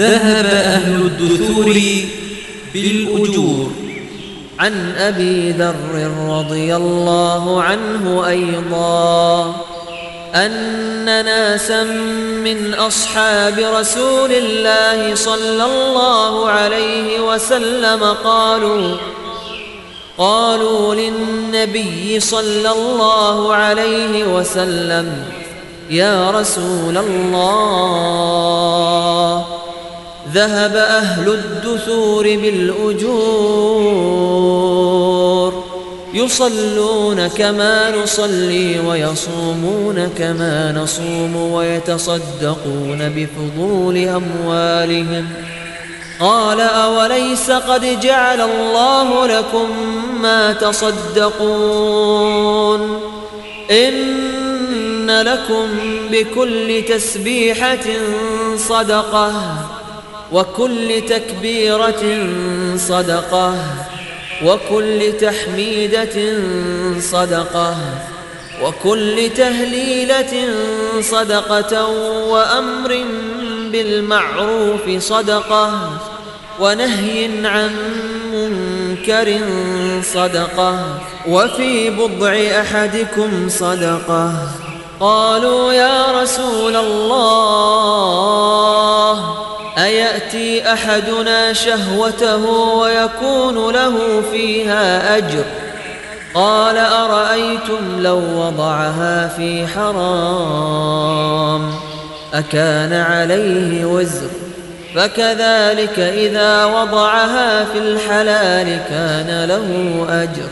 ذهب أهل الدثور بالأجور. عن أبي ذر رضي الله عنه أيضا أن ناسا من أصحاب رسول الله صلى الله عليه وسلم قالوا قالوا للنبي صلى الله عليه وسلم يا رسول الله ذهب أهل الدثور بالأجور يصلون كما نصلي ويصومون كما نصوم ويتصدقون بفضول أموالهم قال أوليس قد جعل الله لكم ما تصدقون إن لكم بكل تسبيحة صدقة وكل تكبيرة صدقة وكل تحميدة صدقة وكل تهليلة صدقة وأمر بالمعروف صدقة ونهي عن منكر صدقة وفي بضع أحدكم صدقة. قالوا يا رسول الله أيأتي أحدنا شهوته ويكون له فيها أجر. قال أرأيتم لو وضعها في حرام؟ أكان عليه وزر. فكذلك إذا وضعها في الحلال كان له أجر.